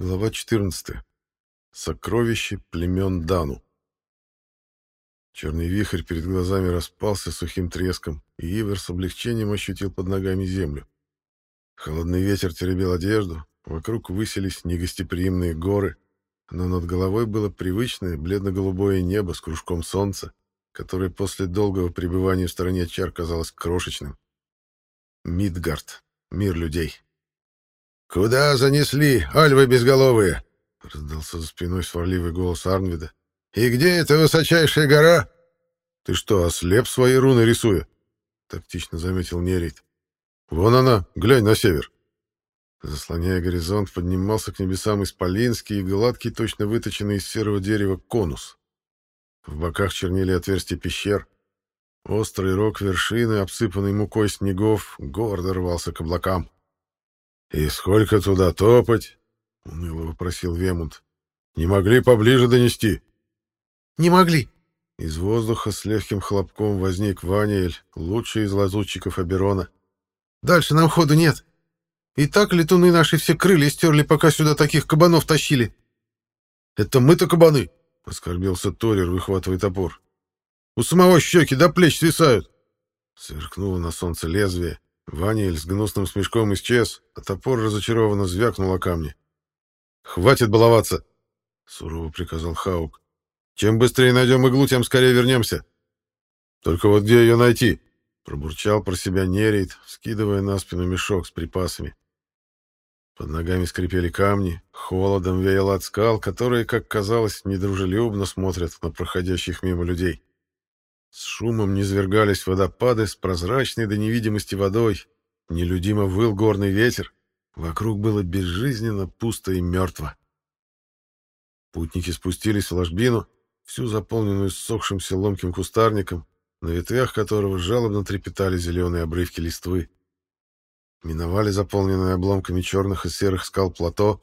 Глава 14. Сокровище племен Дану. Черный вихрь перед глазами распался сухим треском, и Ивер с облегчением ощутил под ногами землю. Холодный ветер теребил одежду, вокруг высились негостеприимные горы, но над головой было привычное бледно-голубое небо с кружком солнца, которое после долгого пребывания в стороне чар казалось крошечным. Мидгард. Мир людей. «Куда занесли, альвы безголовые?» — раздался за спиной сварливый голос Арнвида. «И где эта высочайшая гора?» «Ты что, ослеп свои руны рисуя?» — тактично заметил Нерит. «Вон она, глянь на север». Заслоняя горизонт, поднимался к небесам исполинский и гладкий, точно выточенный из серого дерева, конус. В боках чернели отверстия пещер. Острый рог вершины, обсыпанный мукой снегов, гордо рвался к облакам. «И сколько туда топать?» — уныло вопросил Вемунд. «Не могли поближе донести?» «Не могли». Из воздуха с легким хлопком возник Ваниэль, лучший из лазутчиков Аберона. «Дальше нам ходу нет. И так летуны наши все крылья стерли, пока сюда таких кабанов тащили». «Это мы-то кабаны!» — оскорбился Торер, выхватывая топор. «У самого щеки до плеч свисают!» Сверкнуло на солнце лезвие. Ваниэль с гнусным смешком исчез, а топор разочарованно звякнул о камни. «Хватит баловаться!» — сурово приказал Хаук. «Чем быстрее найдем иглу, тем скорее вернемся. Только вот где ее найти?» — пробурчал про себя Нерейт, скидывая на спину мешок с припасами. Под ногами скрипели камни, холодом веяло от скал, которые, как казалось, недружелюбно смотрят на проходящих мимо людей. С шумом низвергались водопады с прозрачной до невидимости водой. Нелюдимо выл горный ветер. Вокруг было безжизненно, пусто и мертво. Путники спустились в ложбину, всю заполненную ссохшимся ломким кустарником, на ветвях которого жалобно трепетали зеленые обрывки листвы. Миновали заполненные обломками черных и серых скал плато,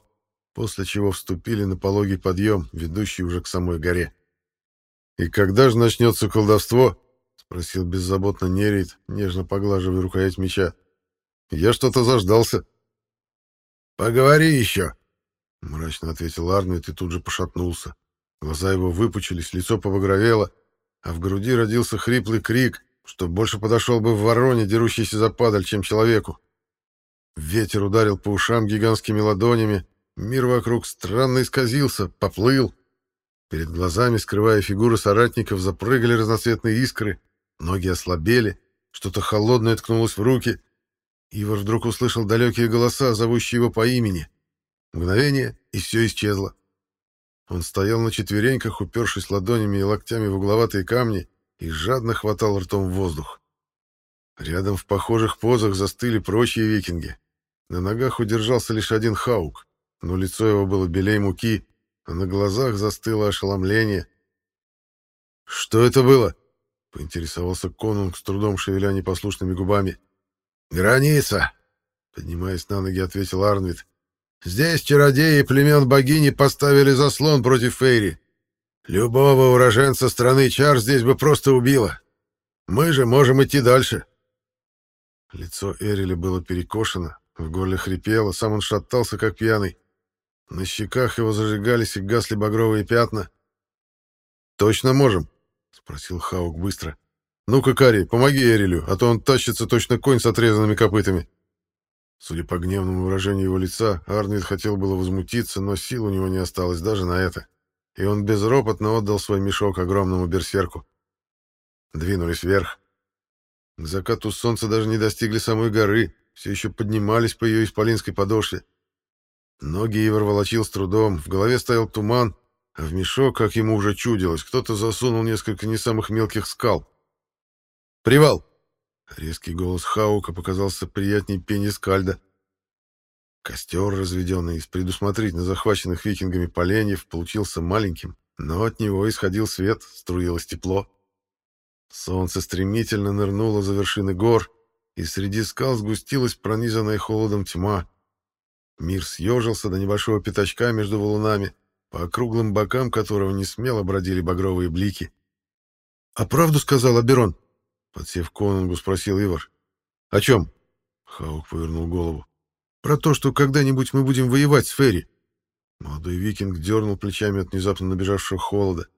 после чего вступили на пологий подъем, ведущий уже к самой горе. «И когда же начнется колдовство?» — спросил беззаботно Нерит, нежно поглаживая рукоять меча. «Я что-то заждался». «Поговори еще», — мрачно ответил Арнольд и тут же пошатнулся. Глаза его выпучились, лицо побагровело, а в груди родился хриплый крик, что больше подошел бы в вороне, дерущейся за падаль, чем человеку. Ветер ударил по ушам гигантскими ладонями, мир вокруг странно исказился, поплыл, Перед глазами, скрывая фигуры соратников, запрыгали разноцветные искры, ноги ослабели, что-то холодное ткнулось в руки. Ивар вдруг услышал далекие голоса, зовущие его по имени. Мгновение, и все исчезло. Он стоял на четвереньках, упершись ладонями и локтями в угловатые камни, и жадно хватал ртом в воздух. Рядом в похожих позах застыли прочие викинги. На ногах удержался лишь один хаук, но лицо его было белей муки, а на глазах застыло ошеломление. «Что это было?» — поинтересовался конунг, с трудом шевеля непослушными губами. «Граница!» — поднимаясь на ноги, ответил Арнвид. «Здесь чародеи племен богини поставили заслон против Фейри. Любого уроженца страны Чар здесь бы просто убило. Мы же можем идти дальше». Лицо Эриля было перекошено, в горле хрипело, сам он шатался, как пьяный. На щеках его зажигались и гасли багровые пятна. «Точно можем?» — спросил Хаук быстро. «Ну-ка, Кари, помоги Эрилю, а то он тащится точно конь с отрезанными копытами». Судя по гневному выражению его лица, Арнвид хотел было возмутиться, но сил у него не осталось даже на это, и он безропотно отдал свой мешок огромному берсерку. Двинулись вверх. К закату солнца даже не достигли самой горы, все еще поднимались по ее исполинской подошве. Ноги Ивар волочил с трудом, в голове стоял туман, а в мешок, как ему уже чудилось, кто-то засунул несколько не самых мелких скал. «Привал!» Резкий голос Хаука показался приятней пени скальда. Костер, разведенный из предусмотрительно захваченных викингами поленьев, получился маленьким, но от него исходил свет, струилось тепло. Солнце стремительно нырнуло за вершины гор, и среди скал сгустилась пронизанная холодом тьма. Мир съежился до небольшого пятачка между валунами, по округлым бокам которого не смело бродили багровые блики. — А правду сказал Аберон? — подсев конунгу, спросил Ивар. — О чем? — Хаук повернул голову. — Про то, что когда-нибудь мы будем воевать с Ферри. Молодой викинг дернул плечами от внезапно набежавшего холода.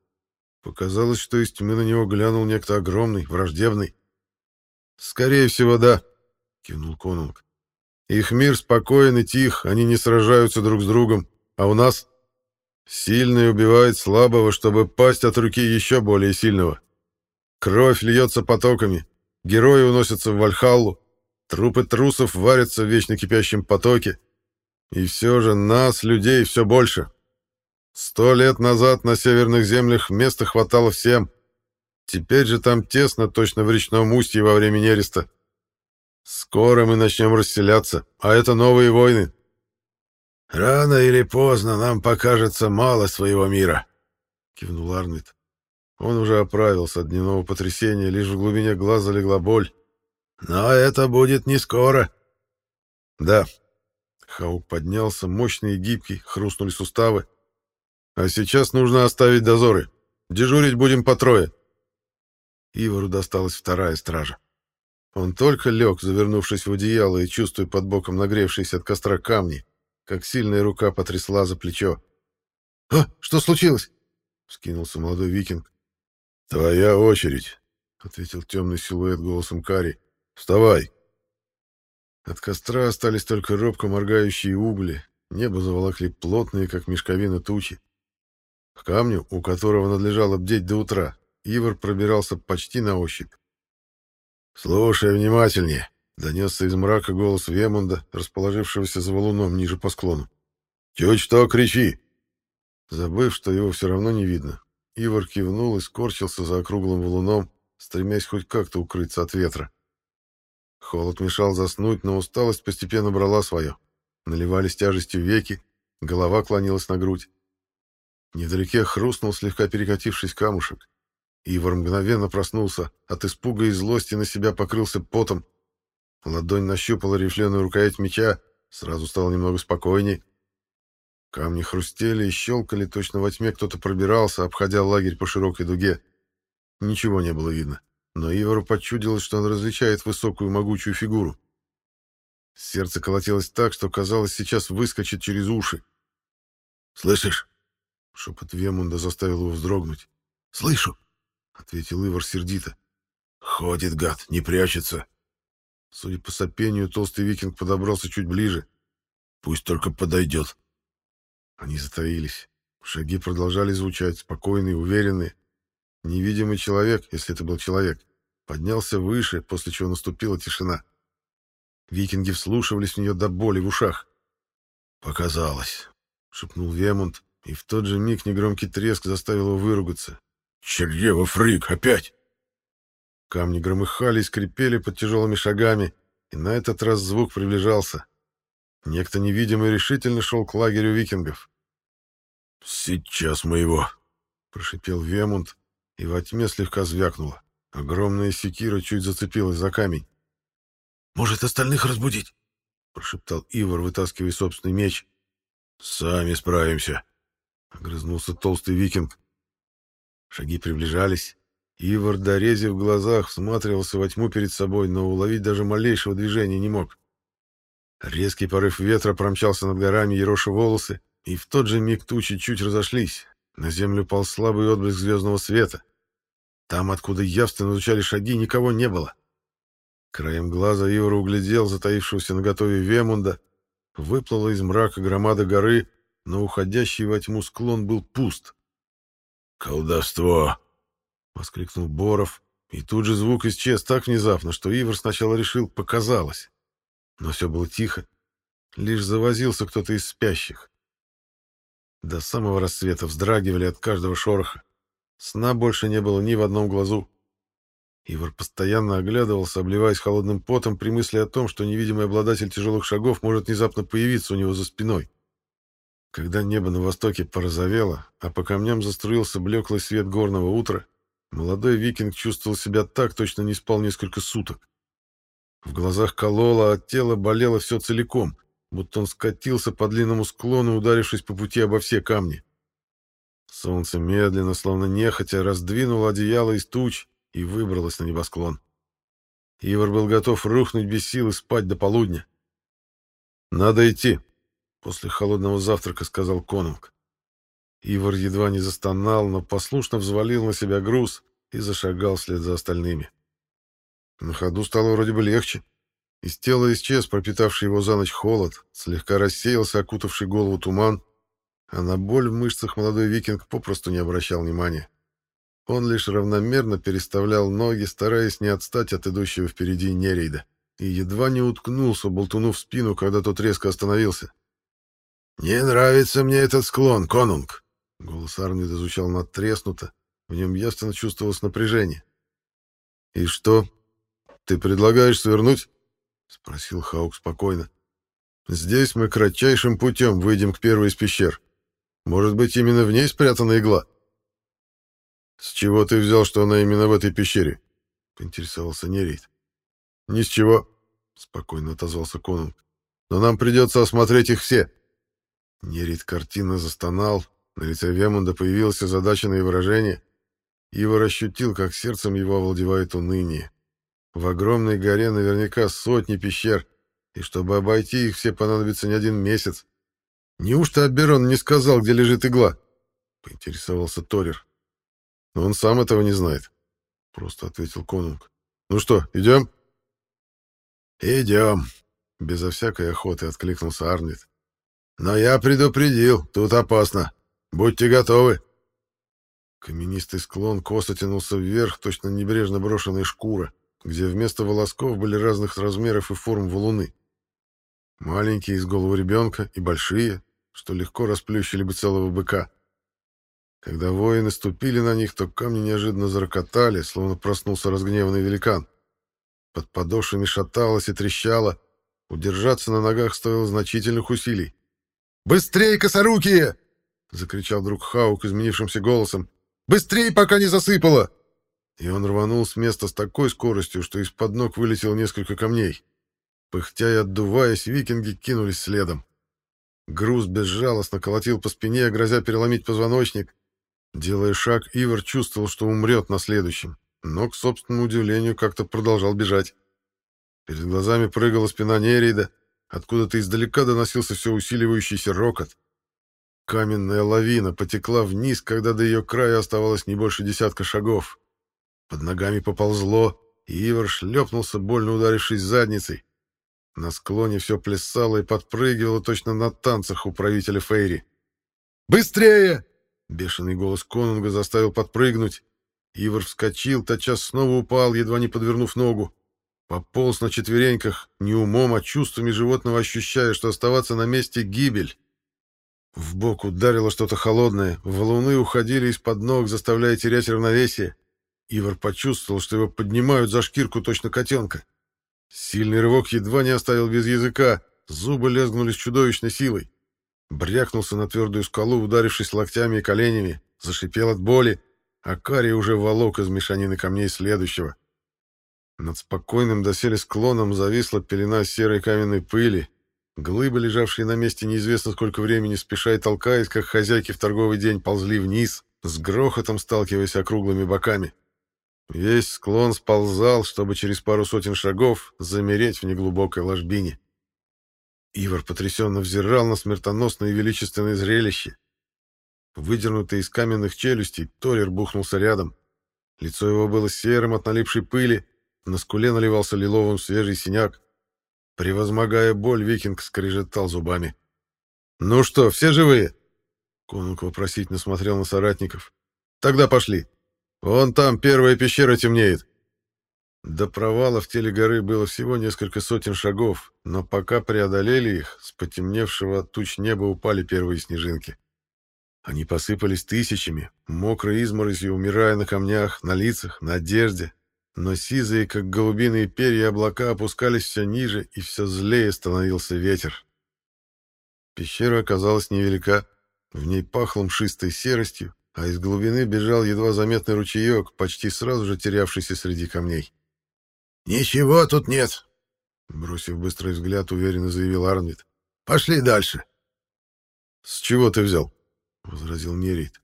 Показалось, что из тьмы на него глянул некто огромный, враждебный. «Скорее всего, да», — кивнул конунг. «Их мир спокоен и тих, они не сражаются друг с другом, а у нас...» «Сильный убивает слабого, чтобы пасть от руки еще более сильного. Кровь льется потоками, герои уносятся в Вальхаллу, трупы трусов варятся в вечно кипящем потоке, и все же нас, людей, все больше. Сто лет назад на северных землях места хватало всем. Теперь же там тесно, точно в речном устье во время нереста. Скоро мы начнем расселяться, а это новые войны. «Рано или поздно нам покажется мало своего мира», — кивнул Арнвид. Он уже оправился от дневного потрясения, лишь в глубине глаза легла боль. «Но это будет не скоро». «Да, Хаук поднялся, мощный и гибкий, хрустнули суставы. «А сейчас нужно оставить дозоры. Дежурить будем по трое». Ивару досталась вторая стража. Он только лег, завернувшись в одеяло и чувствуя под боком нагревшиеся от костра камни, как сильная рука потрясла за плечо. «А, что случилось?» — вскинулся молодой викинг. «Твоя очередь», — ответил темный силуэт голосом Кари. «Вставай!» От костра остались только робко моргающие угли, небо заволокли плотные, как мешковина, тучи. К камню, у которого надлежало бдеть до утра, Ивар пробирался почти на ощупь. «Слушай внимательнее», — донесся из мрака голос Вемунда, расположившегося за валуном ниже по склону. «Чуть что, кричи!» Забыв, что его все равно не видно, Ивар кивнул и скорчился за округлым валуном, стремясь хоть как-то укрыться от ветра. Холод мешал заснуть, но усталость постепенно брала свое. Наливались тяжестью веки, голова клонилась на грудь. Невдалеке хрустнул, слегка перекатившись камушек. Ивар мгновенно проснулся, от испуга и злости на себя покрылся потом. Ладонь нащупала рифленую рукоять меча, сразу стало немного спокойней. Камни хрустели и щелкали, точно во тьме кто-то пробирался, обходя лагерь по широкой дуге. Ничего не было видно но Ивару почудилось, что он различает высокую могучую фигуру. Сердце колотилось так, что, казалось, сейчас выскочит через уши. «Слышишь?» — шепот Вемунда заставил его вздрогнуть. «Слышу!» — ответил Ивар сердито. «Ходит, гад, не прячется!» Судя по сопению, толстый викинг подобрался чуть ближе. «Пусть только подойдет!» Они затаились. Шаги продолжали звучать, спокойные, уверенные. Невидимый человек, если это был человек, поднялся выше, после чего наступила тишина. Викинги вслушивались в нее до боли в ушах. «Показалось», — шепнул Вемунд, и в тот же миг негромкий треск заставил его выругаться. «Черева, фрик, опять!» Камни громыхали и скрипели под тяжелыми шагами, и на этот раз звук приближался. Некто невидимый решительно шел к лагерю викингов. «Сейчас мы его!» — прошипел Вемунд, и во тьме слегка звякнуло. Огромная секира чуть зацепилась за камень. «Может, остальных разбудить?» — прошептал Ивар, вытаскивая собственный меч. «Сами справимся», — огрызнулся толстый викинг. Шаги приближались. Ивар, дорезив в глазах, всматривался во тьму перед собой, но уловить даже малейшего движения не мог. Резкий порыв ветра промчался над горами, ероша волосы, и в тот же миг тучи чуть разошлись. На землю пал слабый отблеск звездного света. Там, откуда явственно звучали шаги, никого не было. Краем глаза Ивар углядел затаившегося на готове Вемунда. Выплыла из мрака громада горы, но уходящий во тьму склон был пуст. «Колдовство!» — воскликнул Боров, и тут же звук исчез так внезапно, что Ивар сначала решил «показалось». Но все было тихо. Лишь завозился кто-то из спящих. До самого рассвета вздрагивали от каждого шороха. Сна больше не было ни в одном глазу. Ивар постоянно оглядывался, обливаясь холодным потом при мысли о том, что невидимый обладатель тяжелых шагов может внезапно появиться у него за спиной. Когда небо на востоке порозовело, а по камням заструился блеклый свет горного утра, молодой викинг чувствовал себя так, точно не спал несколько суток. В глазах кололо, а тело болело все целиком, будто он скатился по длинному склону, ударившись по пути обо все камни. Солнце медленно, словно нехотя, раздвинуло одеяло из туч и выбралось на небосклон. Ивар был готов рухнуть без сил и спать до полудня. «Надо идти», после холодного завтрака сказал Конунг. Ивар едва не застонал, но послушно взвалил на себя груз и зашагал вслед за остальными. На ходу стало вроде бы легче. Из тела исчез пропитавший его за ночь холод, слегка рассеялся окутавший голову туман, а на боль в мышцах молодой викинг попросту не обращал внимания. Он лишь равномерно переставлял ноги, стараясь не отстать от идущего впереди нерейда, и едва не уткнулся болтуну спину, когда тот резко остановился. «Не нравится мне этот склон, конунг!» Голос Армида звучал надтреснуто, в нем явственно чувствовалось напряжение. «И что? Ты предлагаешь свернуть?» — спросил Хаук спокойно. «Здесь мы кратчайшим путем выйдем к первой из пещер. Может быть, именно в ней спрятана игла?» «С чего ты взял, что она именно в этой пещере?» — поинтересовался Нерейд. «Ни с чего», — спокойно отозвался Конунг. «Но нам придется осмотреть их все». Нерейд картинно застонал, на лице Вемунда появилось озадаченное выражение. Ивар ощутил, как сердцем его овладевает уныние. В огромной горе наверняка сотни пещер, и чтобы обойти их все понадобится не один месяц. Неужто Аберон не сказал, где лежит игла? Поинтересовался Торер. Но он сам этого не знает. Просто ответил Конунг. Ну что, идем? Идем. Безо всякой охоты откликнулся Арнит. Но я предупредил, тут опасно. Будьте готовы. Каменистый склон косо тянулся вверх, точно небрежно брошенная шкура где вместо волосков были разных размеров и форм валуны. Маленькие из головы ребенка и большие, что легко расплющили бы целого быка. Когда воины ступили на них, то камни неожиданно зарокотали, словно проснулся разгневанный великан. Под подошвами шаталось и трещало. Удержаться на ногах стоило значительных усилий. «Быстрее, косорукие!» — закричал друг Хаук изменившимся голосом. «Быстрее, пока не засыпало!» И он рванул с места с такой скоростью, что из-под ног вылетело несколько камней. Пыхтя и отдуваясь, викинги кинулись следом. Груз безжалостно колотил по спине, грозя переломить позвоночник. Делая шаг, Ивар чувствовал, что умрет на следующем, но, к собственному удивлению, как-то продолжал бежать. Перед глазами прыгала спина Нерейда, откуда-то издалека доносился все усиливающийся рокот. Каменная лавина потекла вниз, когда до ее края оставалось не больше десятка шагов. Под ногами поползло, и Ивар шлепнулся, больно ударившись задницей. На склоне все плясало и подпрыгивало точно на танцах у правителя Фейри. «Быстрее!» — бешеный голос конунга заставил подпрыгнуть. Ивар вскочил, тотчас снова упал, едва не подвернув ногу. Пополз на четвереньках, не умом, а чувствами животного ощущая, что оставаться на месте — гибель. В бок ударило что-то холодное, валуны уходили из-под ног, заставляя терять равновесие. Ивар почувствовал, что его поднимают за шкирку точно котенка. Сильный рывок едва не оставил без языка, зубы лезгнули с чудовищной силой. Брякнулся на твердую скалу, ударившись локтями и коленями, зашипел от боли, а Кари уже волок из мешанины камней следующего. Над спокойным доселе склоном зависла пелена серой каменной пыли. Глыбы, лежавшие на месте неизвестно сколько времени, спеша и толкаясь, как хозяйки в торговый день, ползли вниз, с грохотом сталкиваясь округлыми боками. Весь склон сползал, чтобы через пару сотен шагов замереть в неглубокой ложбине. Ивар потрясенно взирал на смертоносное и величественное зрелище. Выдернутый из каменных челюстей, Торер бухнулся рядом. Лицо его было серым от налипшей пыли, на скуле наливался лиловым свежий синяк. Превозмогая боль, викинг скрежетал зубами. «Ну что, все живые?» Конунг вопросительно смотрел на соратников. «Тогда пошли!» Вон там первая пещера темнеет. До провала в теле горы было всего несколько сотен шагов, но пока преодолели их, с потемневшего от туч неба упали первые снежинки. Они посыпались тысячами, мокрой изморозью, умирая на камнях, на лицах, на одежде, но сизые, как голубиные перья, облака опускались все ниже, и все злее становился ветер. Пещера оказалась невелика, в ней пахло мшистой серостью, а из глубины бежал едва заметный ручеек, почти сразу же терявшийся среди камней. «Ничего тут нет», — бросив быстрый взгляд, уверенно заявил Арнвид. «Пошли дальше». «С чего ты взял?» — возразил Нерит.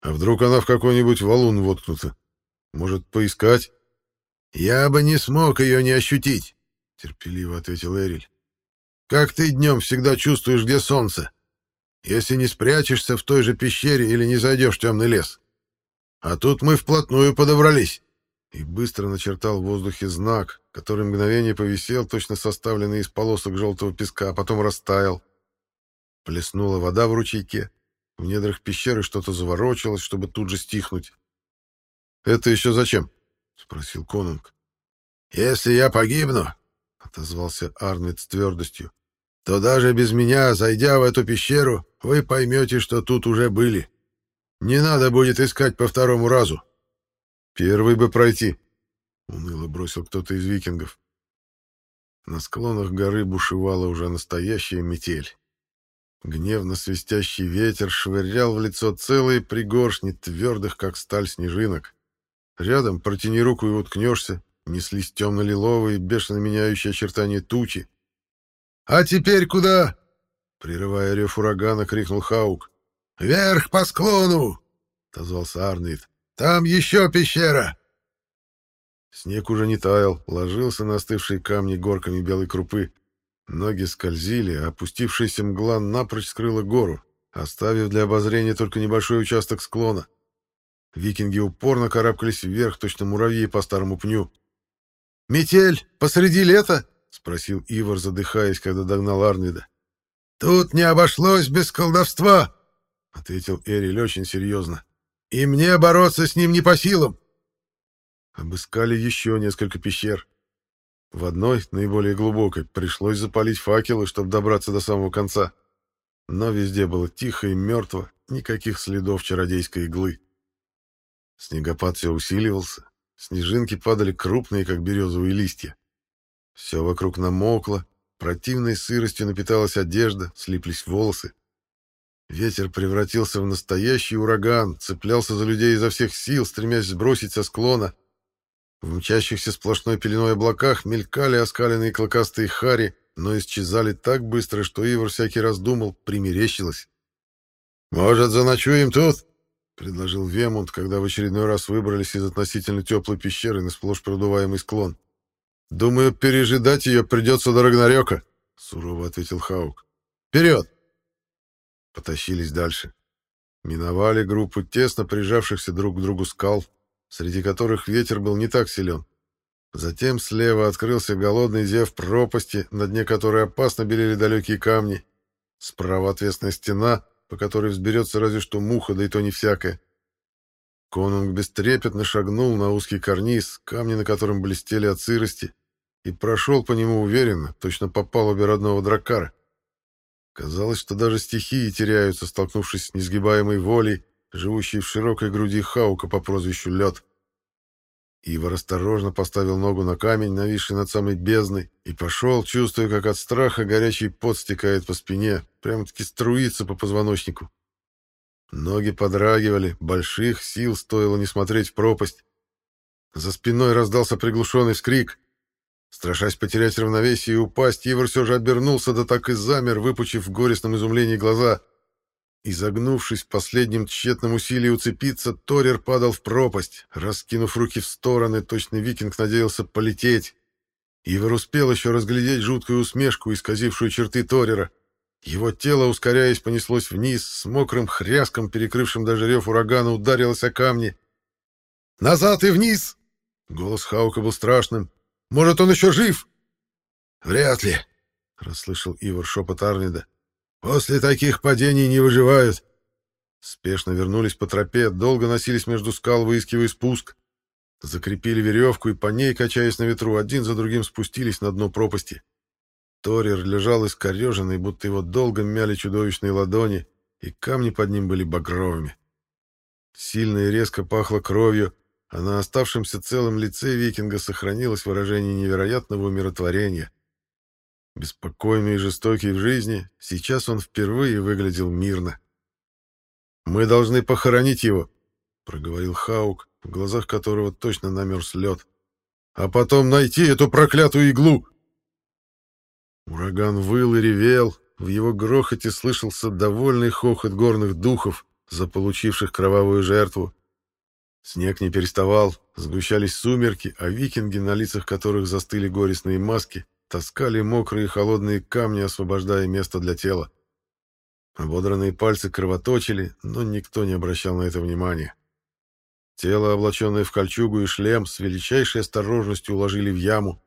«А вдруг она в какой-нибудь валун воткнута? Может, поискать?» «Я бы не смог ее не ощутить», — терпеливо ответил Эриль. как ты днем всегда чувствуешь, где солнце, если не спрячешься в той же пещере или не зайдешь в темный лес. А тут мы вплотную подобрались. И быстро начертал в воздухе знак, который мгновение повисел, точно составленный из полосок желтого песка, а потом растаял. Плеснула вода в ручейке. В недрах пещеры что-то заворочилось, чтобы тут же стихнуть. «Это еще зачем?» — спросил Конунг. «Если я погибну, — отозвался Арнвид с твердостью, — то даже без меня, зайдя в эту пещеру, вы поймете, что тут уже были. Не надо будет искать по второму разу». «Первый бы пройти», — уныло бросил кто-то из викингов. На склонах горы бушевала уже настоящая метель. Гневно свистящий ветер швырял в лицо целые пригоршни твердых, как сталь, снежинок. Рядом протяни руку и уткнешься, неслись темно-лиловые, бешено меняющие очертания тучи. «А теперь куда?» — прерывая рев урагана, крикнул Хаук. «Вверх по склону!» — отозвался Арнвид. «Там еще пещера!» Снег уже не таял, ложился на остывшие камни горками белой крупы. Ноги скользили, а опустившаяся мгла напрочь скрыла гору, оставив для обозрения только небольшой участок склона. Викинги упорно карабкались вверх, точно муравьи по старому пню. «Метель! Посреди лета?» — спросил Ивар, задыхаясь, когда догнал Арнида. «Тут не обошлось без колдовства!» — ответил Эриль очень серьезно. «И мне бороться с ним не по силам!» Обыскали еще несколько пещер. В одной, наиболее глубокой, пришлось запалить факелы, чтобы добраться до самого конца. Но везде было тихо и мертво, никаких следов чародейской иглы. Снегопад все усиливался, снежинки падали крупные, как березовые листья. Все вокруг намокло, противной сыростью напиталась одежда, слиплись волосы. Ветер превратился в настоящий ураган, цеплялся за людей изо всех сил, стремясь сбросить со склона. В мчащихся сплошной пеленой облаках мелькали оскаленные клокастые хари, но исчезали так быстро, что Ивар всякий раз думал, примерещилось. «Может, заночуем тут?» — предложил Вемунд, когда в очередной раз выбрались из относительно теплой пещеры на сплошь продуваемый склон. «Думаю, пережидать ее придется до Рагнарёка», — сурово ответил Хаук. «Вперед!» Потащились дальше. Миновали группу тесно прижавшихся друг к другу скал, среди которых ветер был не так силен. Затем слева открылся голодный зев пропасти, на дне которой опасно белели далекие камни. Справа отвесная стена, по которой взберется разве что муха, да и то не всякая. Конунг бестрепетно шагнул на узкий карниз, камни на котором блестели от сырости, и прошел по нему уверенно, точно по палубе родного дракара. Казалось, что даже стихии теряются, столкнувшись с несгибаемой волей, живущей в широкой груди Хаука по прозвищу Лед. Ивар осторожно поставил ногу на камень, нависший над самой бездной, и пошел, чувствуя, как от страха горячий пот стекает по спине, прямо-таки струится по позвоночнику. Ноги подрагивали, больших сил стоило не смотреть в пропасть. За спиной раздался приглушенный вскрик. Страшась потерять равновесие и упасть, Ивар все же обернулся, да так и замер, выпучив в горестном изумлении глаза. Изогнувшись в последнем тщетном усилии уцепиться, Торер падал в пропасть. Раскинув руки в стороны, точно викинг надеялся полететь. Ивар успел еще разглядеть жуткую усмешку, исказившую черты Торера. Его тело, ускоряясь, понеслось вниз, с мокрым хряском, перекрывшим даже рев урагана, ударилось о камни. «Назад и вниз!» Голос Хаука был страшным. «Может, он еще жив?» «Вряд ли», — расслышал Ивар шепот Арнида. После таких падений не выживают. Спешно вернулись по тропе, долго носились между скал, выискивая спуск. Закрепили веревку и по ней, качаясь на ветру, один за другим спустились на дно пропасти. Торер лежал искореженный, будто его долго мяли чудовищные ладони, и камни под ним были багровыми. Сильно и резко пахло кровью, а на оставшемся целом лице викинга сохранилось выражение невероятного умиротворения. Беспокойный и жестокий в жизни, сейчас он впервые выглядел мирно. «Мы должны похоронить его», — проговорил Хаук, в глазах которого точно намерз лед. «А потом найти эту проклятую иглу!» Ураган выл и ревел, в его грохоте слышался довольный хохот горных духов, заполучивших кровавую жертву. Снег не переставал, сгущались сумерки, а викинги, на лицах которых застыли горестные маски, таскали мокрые холодные камни, освобождая место для тела. Ободранные пальцы кровоточили, но никто не обращал на это внимания. Тело, облаченное в кольчугу и шлем, с величайшей осторожностью уложили в яму.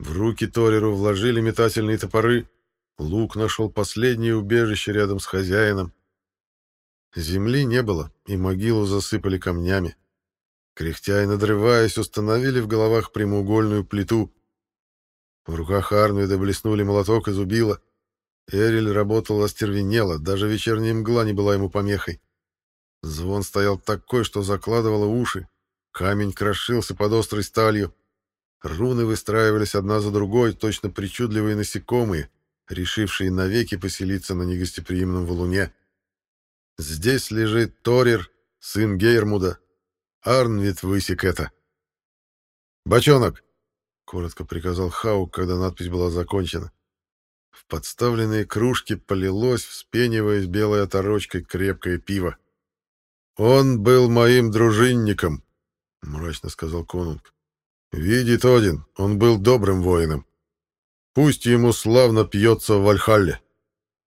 В руки Тореру вложили метательные топоры. Лук нашел последнее убежище рядом с хозяином. Земли не было, и могилу засыпали камнями. Кряхтя и надрываясь, установили в головах прямоугольную плиту. В руках Арнвида блеснули молоток и зубило. Эриль работал остервенело, даже вечерняя мгла не была ему помехой. Звон стоял такой, что закладывало уши. Камень крошился под острой сталью. Руны выстраивались одна за другой, точно причудливые насекомые, решившие навеки поселиться на негостеприимном валуне. Здесь лежит Торир, сын Гейрмуда. Арнвид высек это. «Бочонок!» — коротко приказал Хаук, когда надпись была закончена. В подставленные кружки полилось, вспениваясь белой оторочкой, крепкое пиво. «Он был моим дружинником», — мрачно сказал конунг. «Видит Один, он был добрым воином. Пусть ему славно пьется в Вальхалле».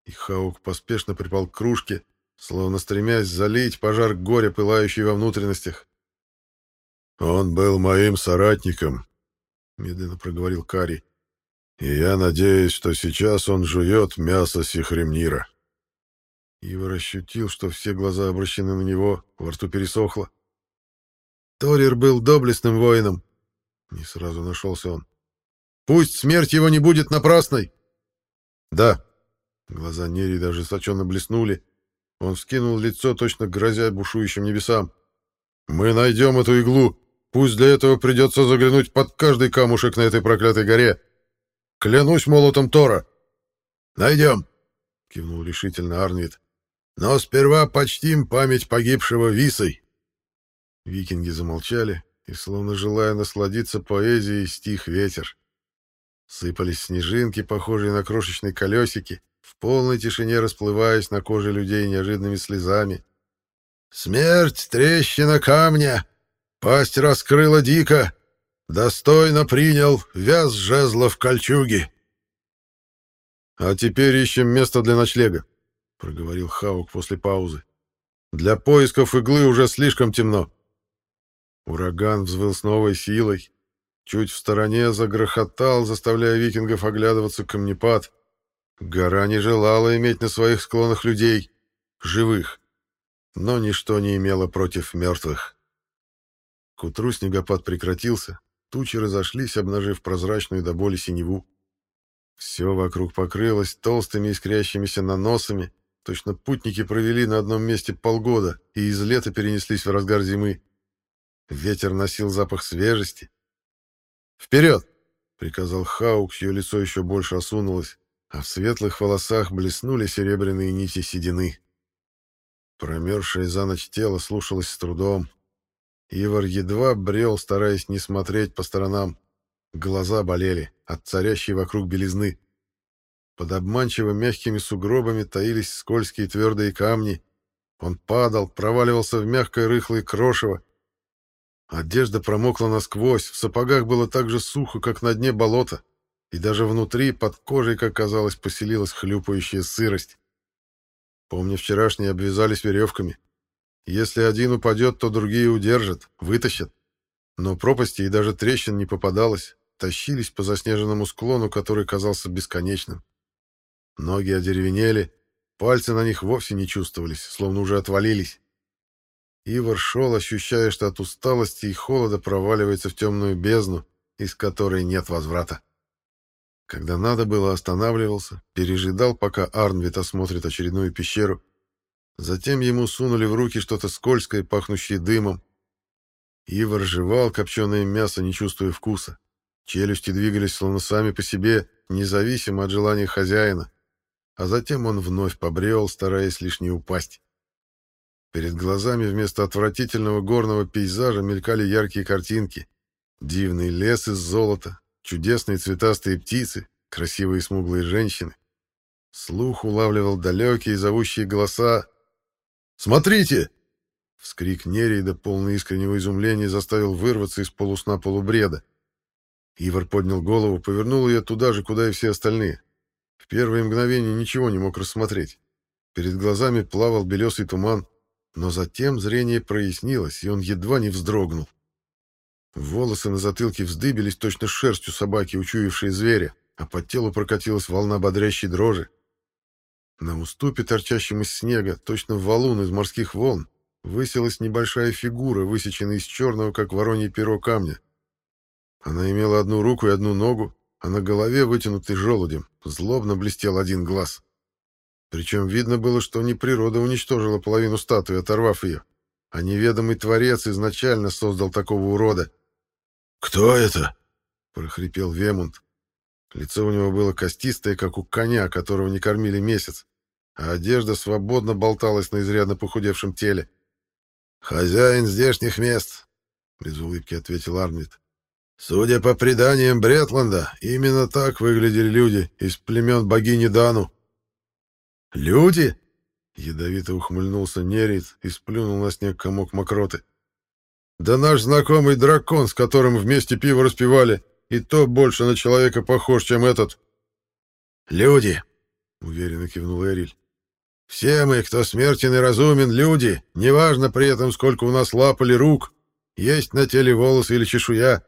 И Хаук поспешно припал к кружке, словно стремясь залить пожар горя, пылающий во внутренностях. «Он был моим соратником», — медленно проговорил Кари. И я надеюсь, что сейчас он жует мясо Сихремнира. Ивар ощутил, что все глаза обращены на него, во рту пересохло. Торир был доблестным воином. Не сразу нашелся он. Пусть смерть его не будет напрасной. Да. Глаза Нери даже соченно блеснули. Он вскинул лицо, точно грозя бушующим небесам. Мы найдем эту иглу. Пусть для этого придется заглянуть под каждый камушек на этой проклятой горе. Клянусь молотом Тора. Найдем, кивнул решительно Арнвид. Но сперва почтим память погибшего Висой. Викинги замолчали, и, словно желая насладиться поэзией, стих ветер. Сыпались снежинки, похожие на крошечные колесики, в полной тишине расплываясь на коже людей неожиданными слезами. «Смерть, трещина камня! Пасть раскрыла дико! Достойно принял, вяз жезла в кольчуге. А теперь ищем место для ночлега, проговорил Хаук после паузы. Для поисков иглы уже слишком темно. Ураган взвыл с новой силой. Чуть в стороне загрохотал, заставляя викингов оглядываться камнепад. Гора не желала иметь на своих склонах людей, живых, но ничто не имело против мертвых. К утру снегопад прекратился, Тучи разошлись, обнажив прозрачную до боли синеву. Все вокруг покрылось толстыми искрящимися наносами. Точно путники провели на одном месте полгода и из лета перенеслись в разгар зимы. Ветер носил запах свежести. «Вперед!» — приказал Хаук, чье лицо еще больше осунулось, а в светлых волосах блеснули серебряные нити седины. Промерзшее за ночь тело слушалось с трудом. Ивар едва брел, стараясь не смотреть по сторонам. Глаза болели от царящей вокруг белизны. Под обманчиво мягкими сугробами таились скользкие твердые камни. Он падал, проваливался в мягкое рыхлое крошево. Одежда промокла насквозь, в сапогах было так же сухо, как на дне болота, и даже внутри, под кожей, как казалось, поселилась хлюпающая сырость. Помня вчерашние, обвязались веревками. Если один упадет, то другие удержат, вытащат. Но пропасти и даже трещин не попадалось, тащились по заснеженному склону, который казался бесконечным. Ноги одеревенели, пальцы на них вовсе не чувствовались, словно уже отвалились. Ивар шел, ощущая, что от усталости и холода проваливается в темную бездну, из которой нет возврата. Когда надо было, останавливался, пережидал, пока Арнвит осмотрит очередную пещеру, Затем ему сунули в руки что-то скользкое, пахнущее дымом. Ивар жевал копченое мясо, не чувствуя вкуса. Челюсти двигались словно сами по себе, независимо от желания хозяина. А затем он вновь побрел, стараясь лишь не упасть. Перед глазами вместо отвратительного горного пейзажа мелькали яркие картинки. Дивный лес из золота, чудесные цветастые птицы, красивые смуглые женщины. Слух улавливал далекие зовущие голоса, Смотрите!» Вскрик Нереида, полный искреннего изумления, заставил вырваться из полусна полубреда. Ивар поднял голову, повернул ее туда же, куда и все остальные. В первые мгновения ничего не мог рассмотреть. Перед глазами плавал белесый туман, но затем зрение прояснилось, и он едва не вздрогнул. Волосы на затылке вздыбились точно шерстью собаки, учуявшей зверя, а по телу прокатилась волна бодрящей дрожи. На уступе, торчащем из снега, точно валун из морских волн, высилась небольшая фигура, высеченная из черного, как воронье перо камня. Она имела одну руку и одну ногу, а на голове, вытянутый желудем, злобно блестел один глаз. Причем видно было, что не природа уничтожила половину статуи, оторвав ее, а неведомый творец изначально создал такого урода. «Кто это?» — прохрипел Вемунд. Лицо у него было костистое, как у коня, которого не кормили месяц, а одежда свободно болталась на изрядно похудевшем теле. «Хозяин здешних мест», — без улыбки ответил Арнвид. «Судя по преданиям Бретланда, именно так выглядели люди из племен богини Дану». «Люди?» — ядовито ухмыльнулся Нерит и сплюнул на снег комок мокроты. «Да наш знакомый дракон, с которым вместе пиво распивали, и то больше на человека похож, чем этот». «Люди!» — уверенно кивнул Эриль. «Все мы, кто смертен и разумен, люди, неважно при этом, сколько у нас лап или рук, есть на теле волосы или чешуя.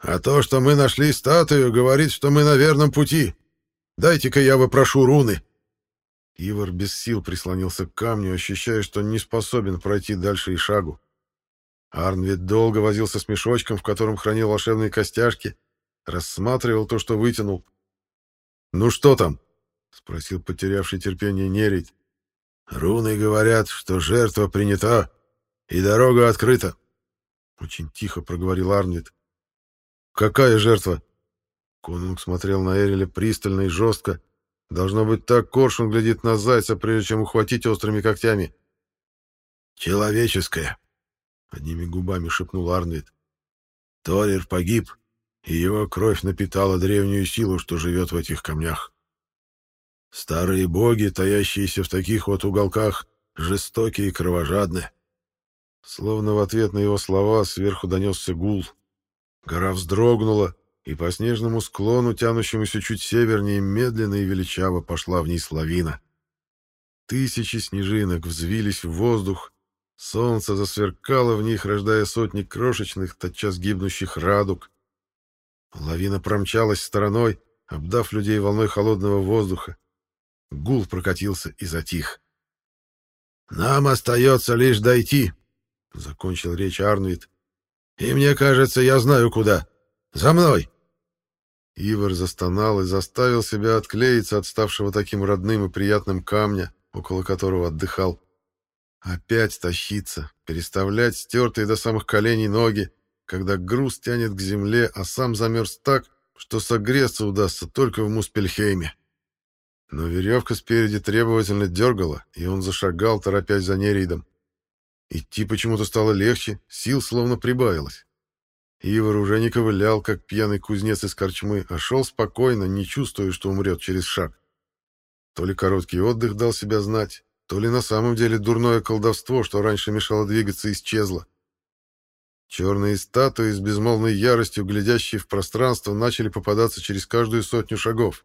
А то, что мы нашли статую, говорит, что мы на верном пути. Дайте-ка я вопрошу руны». Ивар без сил прислонился к камню, ощущая, что не способен пройти дальше и шагу. Арнвид долго возился с мешочком, в котором хранил волшебные костяшки, рассматривал то, что вытянул. «Ну что там?» — спросил потерявший терпение Нерить. «Руны говорят, что жертва принята и дорога открыта», — очень тихо проговорил Арнвид. «Какая жертва?» Конунг смотрел на Эриля пристально и жестко, Должно быть, так коршун глядит на зайца, прежде чем ухватить острыми когтями. «Человеческое», — одними губами шепнул Арнвид. «Торир погиб, и его кровь напитала древнюю силу, что живет в этих камнях. Старые боги, таящиеся в таких вот уголках, жестокие и кровожадны». Словно в ответ на его слова сверху донесся гул. Гора вздрогнула, и по снежному склону, тянущемуся чуть севернее, медленно и величаво пошла вниз лавина. Тысячи снежинок взвились в воздух, солнце засверкало в них, рождая сотни крошечных, тотчас гибнущих радуг. Лавина промчалась стороной, обдав людей волной холодного воздуха. Гул прокатился и затих. «Нам остается лишь дойти», — закончил речь Арнвид. «И мне кажется, я знаю, куда. За мной!» Ивар застонал и заставил себя отклеиться от ставшего таким родным и приятным камня, около которого отдыхал. Опять тащиться, переставлять стертые до самых коленей ноги, когда груз тянет к земле, а сам замерз так, что согреться удастся только в Муспельхейме. Но веревка спереди требовательно дергала, и он зашагал, торопясь за нерейдом. Идти почему-то стало легче, сил словно прибавилось. Ивар уже не ковылял, как пьяный кузнец из корчмы, а шел спокойно, не чувствуя, что умрет через шаг. То ли короткий отдых дал себя знать, то ли на самом деле дурное колдовство, что раньше мешало двигаться, исчезло. Черные статуи с безмолвной яростью, глядящие в пространство, начали попадаться через каждую сотню шагов.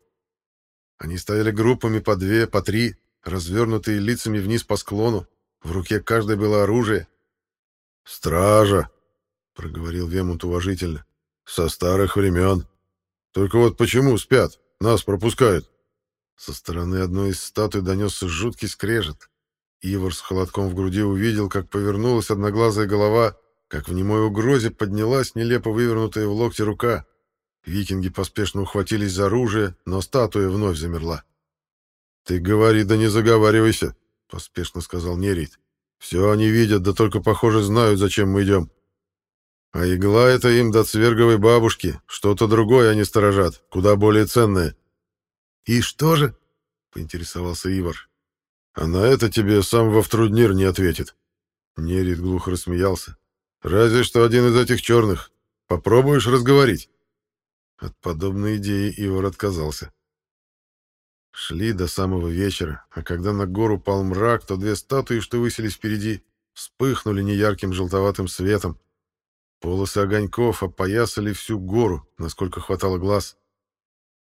Они стояли группами по две, по три, развернутые лицами вниз по склону. В руке каждой было оружие. «Стража!» проговорил Вемонт уважительно. Со старых времен. Только вот почему спят? Нас пропускают. Со стороны одной из статуй донесся жуткий скрежет. Ивар с холодком в груди увидел, как повернулась одноглазая голова, как в немой угрозе поднялась нелепо вывернутая в локте рука. Викинги поспешно ухватились за оружие, но статуя вновь замерла. «Ты говори, да не заговаривайся», — поспешно сказал Нерит. «Все они видят, да только, похоже, знают, зачем мы идем». А игла это им до цверговой бабушки. Что-то другое они сторожат, куда более ценное. «И что же?» — поинтересовался Ивар. «А на это тебе сам во втруднир не ответит». Нерит глухо рассмеялся. «Разве что один из этих черных. Попробуешь разговорить?» От подобной идеи Ивар отказался. Шли до самого вечера, а когда на гору пал мрак, то две статуи, что высились впереди, вспыхнули неярким желтоватым светом. Полосы огоньков опоясали всю гору, насколько хватало глаз.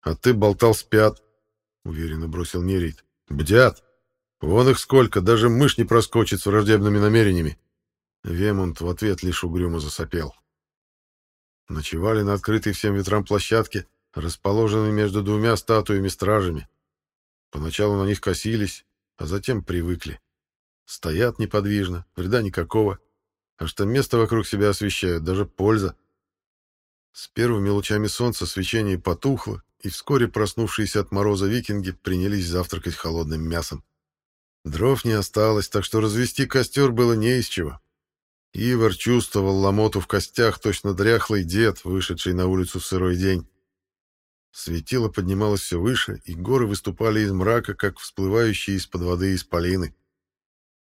«А ты болтал спят», — уверенно бросил Нерит. «Бдят! Вон их сколько, даже мышь не проскочит с враждебными намерениями». Вемонт в ответ лишь угрюмо засопел. Ночевали на открытой всем ветрам площадке, расположенной между двумя статуями-стражами. Поначалу на них косились, а затем привыкли. Стоят неподвижно, вреда никакого. А что место вокруг себя освещают, даже польза. С первыми лучами солнца свечение потухло, и вскоре проснувшиеся от мороза викинги принялись завтракать холодным мясом. Дров не осталось, так что развести костер было не из чего. Ивар чувствовал ломоту в костях, точно дряхлый дед, вышедший на улицу в сырой день. Светило поднималось все выше, и горы выступали из мрака, как всплывающие из-под воды исполины.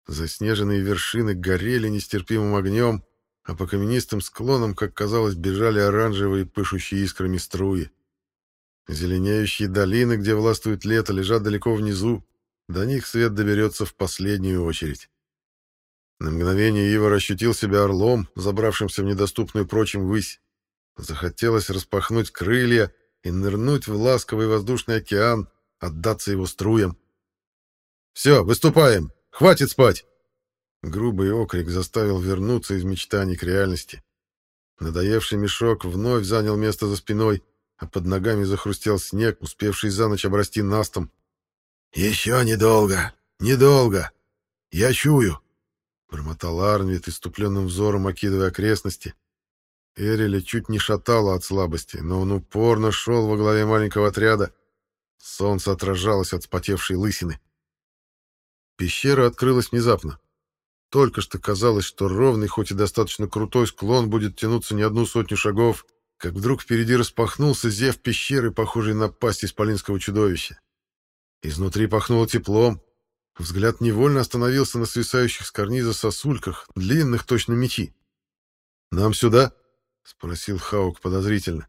Заснеженные вершины горели нестерпимым огнем, а по каменистым склонам, как казалось, бежали оранжевые, пышущие искрами струи. Зеленеющие долины, где властвует лето, лежат далеко внизу, до них свет доберется в последнюю очередь. На мгновение Ива ощутил себя орлом, забравшимся в недоступную прочим высь. Захотелось распахнуть крылья и нырнуть в ласковый воздушный океан, отдаться его струям. «Все, выступаем! Хватит спать!» Грубый окрик заставил вернуться из мечтаний к реальности. Надоевший мешок вновь занял место за спиной, а под ногами захрустел снег, успевший за ночь обрасти настом. «Еще недолго, недолго. Я чую!» Бормотал Арнвид, иступленным взором окидывая окрестности. Эриля чуть не шатало от слабости, но он упорно шел во главе маленького отряда. Солнце отражалось от спотевшей лысины. Пещера открылась внезапно. Только что казалось, что ровный, хоть и достаточно крутой склон будет тянуться не одну сотню шагов, как вдруг впереди распахнулся зев пещеры, похожий на пасть исполинского чудовища. Изнутри пахнуло теплом. Взгляд невольно остановился на свисающих с карниза сосульках, длинных точно мечи. «Нам сюда?» — спросил Хаук подозрительно.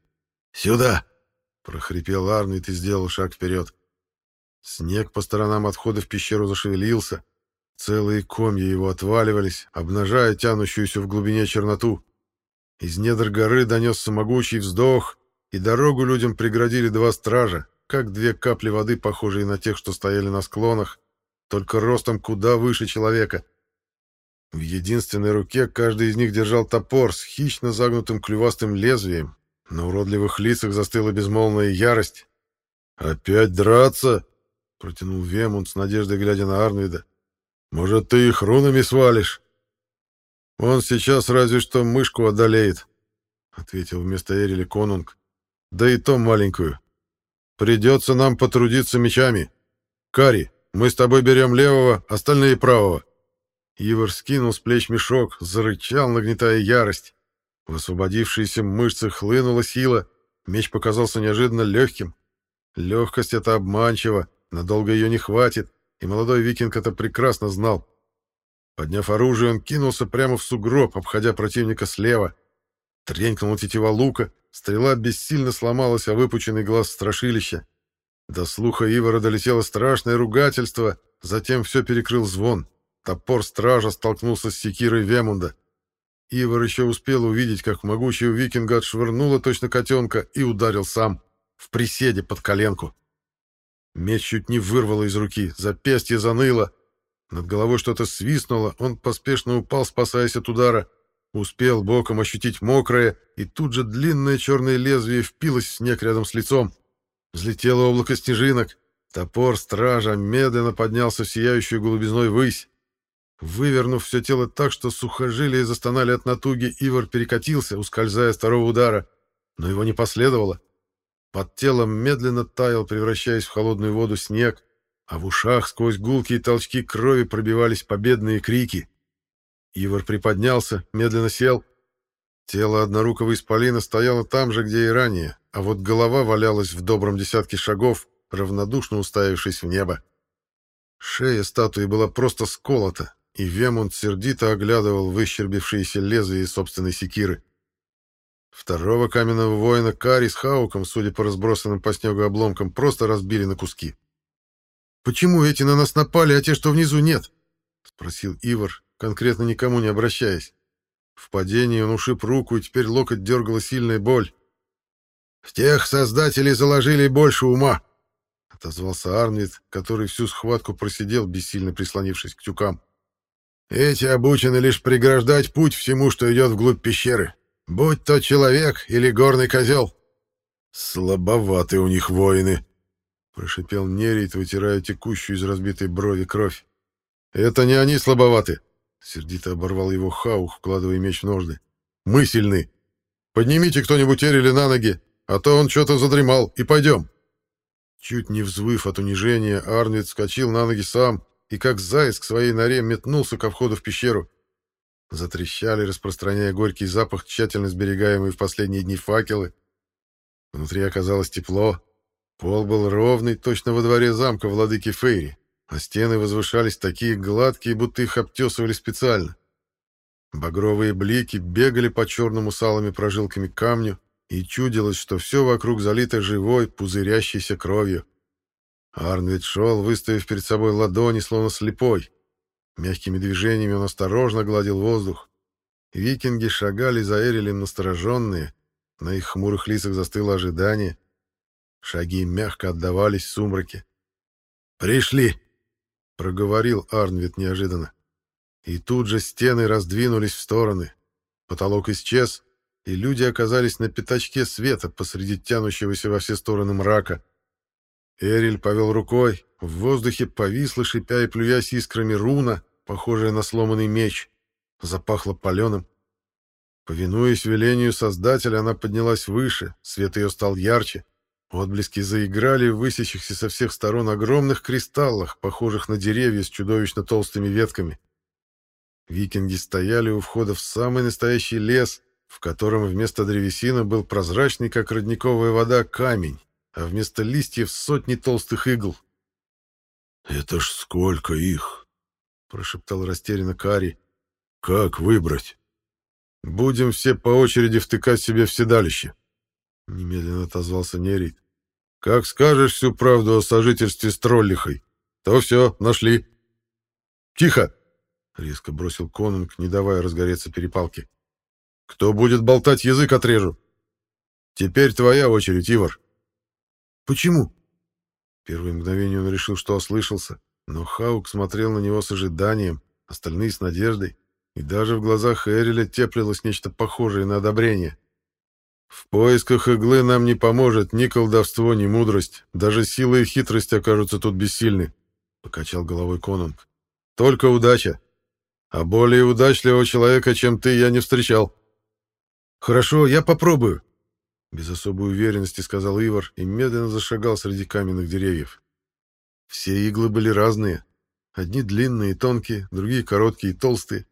«Сюда!» — прохрипел Арнвид и сделал шаг вперед. Снег по сторонам отхода в пещеру зашевелился. Целые комья его отваливались, обнажая тянущуюся в глубине черноту. Из недр горы донесся могучий вздох, и дорогу людям преградили два стража, как две капли воды, похожие на тех, что стояли на склонах, только ростом куда выше человека. В единственной руке каждый из них держал топор с хищно загнутым клювастым лезвием. На уродливых лицах застыла безмолвная ярость. «Опять драться?» Протянул Вемунд с надеждой, глядя на Арнвида. «Может, ты их рунами свалишь?» «Он сейчас разве что мышку одолеет», — ответил вместо Эрили Конунг. «Да и то маленькую. Придется нам потрудиться мечами. Кари, мы с тобой берем левого, остальные правого». Ивар скинул с плеч мешок, зарычал, нагнетая ярость. В освободившиеся мышцы хлынула сила, меч показался неожиданно легким. Легкость — это обманчиво, Надолго ее не хватит, и молодой викинг это прекрасно знал. Подняв оружие, он кинулся прямо в сугроб, обходя противника слева. Тренькнула тетива лука, стрела бессильно сломалась о выпученный глаз страшилища. До слуха Ивара долетело страшное ругательство, затем все перекрыл звон. Топор стража столкнулся с секирой Вемунда. Ивар еще успел увидеть, как могучего викинга отшвырнуло точно котенка и ударил сам, в приседе под коленку. Меч чуть не вырвало из руки, запястье заныло. Над головой что-то свистнуло, он поспешно упал, спасаясь от удара. Успел боком ощутить мокрое, и тут же длинное черное лезвие впилось в снег рядом с лицом. Взлетело облако снежинок. Топор стража медленно поднялся в сияющую голубизной высь. Вывернув все тело так, что сухожилия застонали от натуги, Ивар перекатился, ускользая с второго удара. Но его не последовало. Под телом медленно таял, превращаясь в холодную воду снег, а в ушах сквозь гулкие толчки крови пробивались победные крики. Ивар приподнялся, медленно сел. Тело однорукого исполина стояло там же, где и ранее, а вот голова валялась в добром десятке шагов, равнодушно уставившись в небо. Шея статуи была просто сколота, и Вемунд сердито оглядывал выщербившиеся лезвия собственной секиры. Второго каменного воина Кари с Хауком, судя по разбросанным по снегу обломкам, просто разбили на куски. «Почему эти на нас напали, а те, что внизу, нет?» — спросил Ивар, конкретно никому не обращаясь. В падении он ушиб руку, и теперь локоть дергала сильная боль. «В тех создателей заложили больше ума», — отозвался Арнвид, который всю схватку просидел, бессильно прислонившись к тюкам. «Эти обучены лишь преграждать путь всему, что идет вглубь пещеры, будь то человек или горный козел». «Слабоваты у них воины», — прошипел Нерит, вытирая текущую из разбитой брови кровь. «Это не они слабоваты!» — сердито оборвал его Хаух, вкладывая меч в ножны. «Мы сильны! Поднимите кто-нибудь Эрили на ноги, а то он что-то задремал, и пойдем!» Чуть не взвыв от унижения, Арнвид вскочил на ноги сам и, как заяц к своей норе, метнулся ко входу в пещеру. Затрещали, распространяя горький запах, тщательно сберегаемый в последние дни факелы. Внутри оказалось тепло. Пол был ровный, точно во дворе замка владыки Фейри а стены возвышались такие гладкие, будто их обтесывали специально. Багровые блики бегали по черному салыми прожилками камню, и чудилось, что все вокруг залито живой, пузырящейся кровью. Арнвид шел, выставив перед собой ладони, словно слепой. Мягкими движениями он осторожно гладил воздух. Викинги шагали за Эрилем настороженные, на их хмурых лицах застыло ожидание. Шаги мягко отдавались в сумраке. «Пришли!» — проговорил Арнвид неожиданно. И тут же стены раздвинулись в стороны. Потолок исчез, и люди оказались на пятачке света посреди тянущегося во все стороны мрака. Эриль повел рукой, в воздухе повисла, шипя и плюясь искрами руна, похожая на сломанный меч. Запахло паленым. Повинуясь велению Создателя, она поднялась выше, свет ее стал ярче. Отблески заиграли в высящихся со всех сторон огромных кристаллах, похожих на деревья с чудовищно толстыми ветками. Викинги стояли у входа в самый настоящий лес, в котором вместо древесины был прозрачный, как родниковая вода, камень, а вместо листьев сотни толстых игл. «Это ж сколько их!» — прошептал растерянно Кари. «Как выбрать?» «Будем все по очереди втыкать себе в седалище», — немедленно отозвался Нерит. Как скажешь всю правду о сожительстве с троллихой, то все, нашли. Тихо! Резко бросил Конунг, не давая разгореться перепалке. Кто будет болтать, язык отрежу. Теперь твоя очередь, Ивар. Почему? Первое мгновение он решил, что ослышался, но Хаук смотрел на него с ожиданием, остальные с надеждой, и даже в глазах Эриля теплилось нечто похожее на одобрение. В поисках иглы нам не поможет ни колдовство, ни мудрость. Даже сила и хитрость окажутся тут бессильны, — покачал головой Конунг. Только удача. А более удачливого человека, чем ты, я не встречал. Хорошо, я попробую, — без особой уверенности сказал Ивар и медленно зашагал среди каменных деревьев. Все иглы были разные. Одни длинные и тонкие, другие короткие и толстые.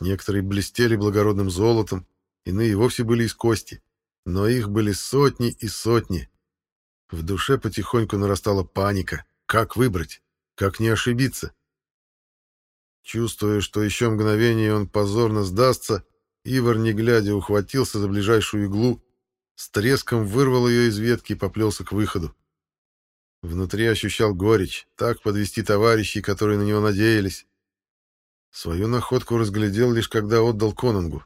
Некоторые блестели благородным золотом, иные вовсе были из кости но их были сотни и сотни. В душе потихоньку нарастала паника. Как выбрать? Как не ошибиться? Чувствуя, что еще мгновение он позорно сдастся, Ивар, не глядя, ухватился за ближайшую иглу, с треском вырвал ее из ветки и поплелся к выходу. Внутри ощущал горечь, так подвести товарищей, которые на него надеялись. Свою находку разглядел лишь когда отдал Конунгу.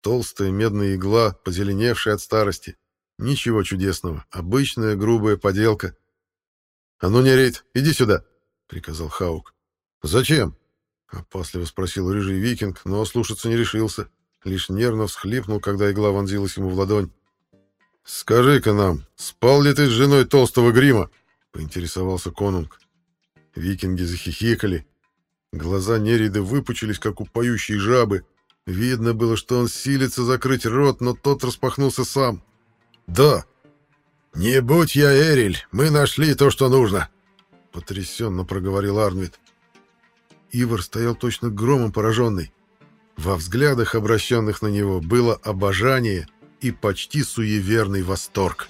Толстая медная игла, позеленевшая от старости. Ничего чудесного. Обычная грубая поделка. «А ну, не рейд, иди сюда!» — приказал Хаук. «Зачем?» — опасливо спросил рыжий викинг, но ослушаться не решился. Лишь нервно всхлипнул, когда игла вонзилась ему в ладонь. «Скажи-ка нам, спал ли ты с женой толстого грима?» — поинтересовался конунг. Викинги захихикали. Глаза Нерида выпучились, как у поющей жабы, Видно было, что он силится закрыть рот, но тот распахнулся сам. «Да!» «Не будь я Эриль, мы нашли то, что нужно!» Потрясенно проговорил Арнвид. Ивар стоял точно громом пораженный. Во взглядах, обращенных на него, было обожание и почти суеверный восторг.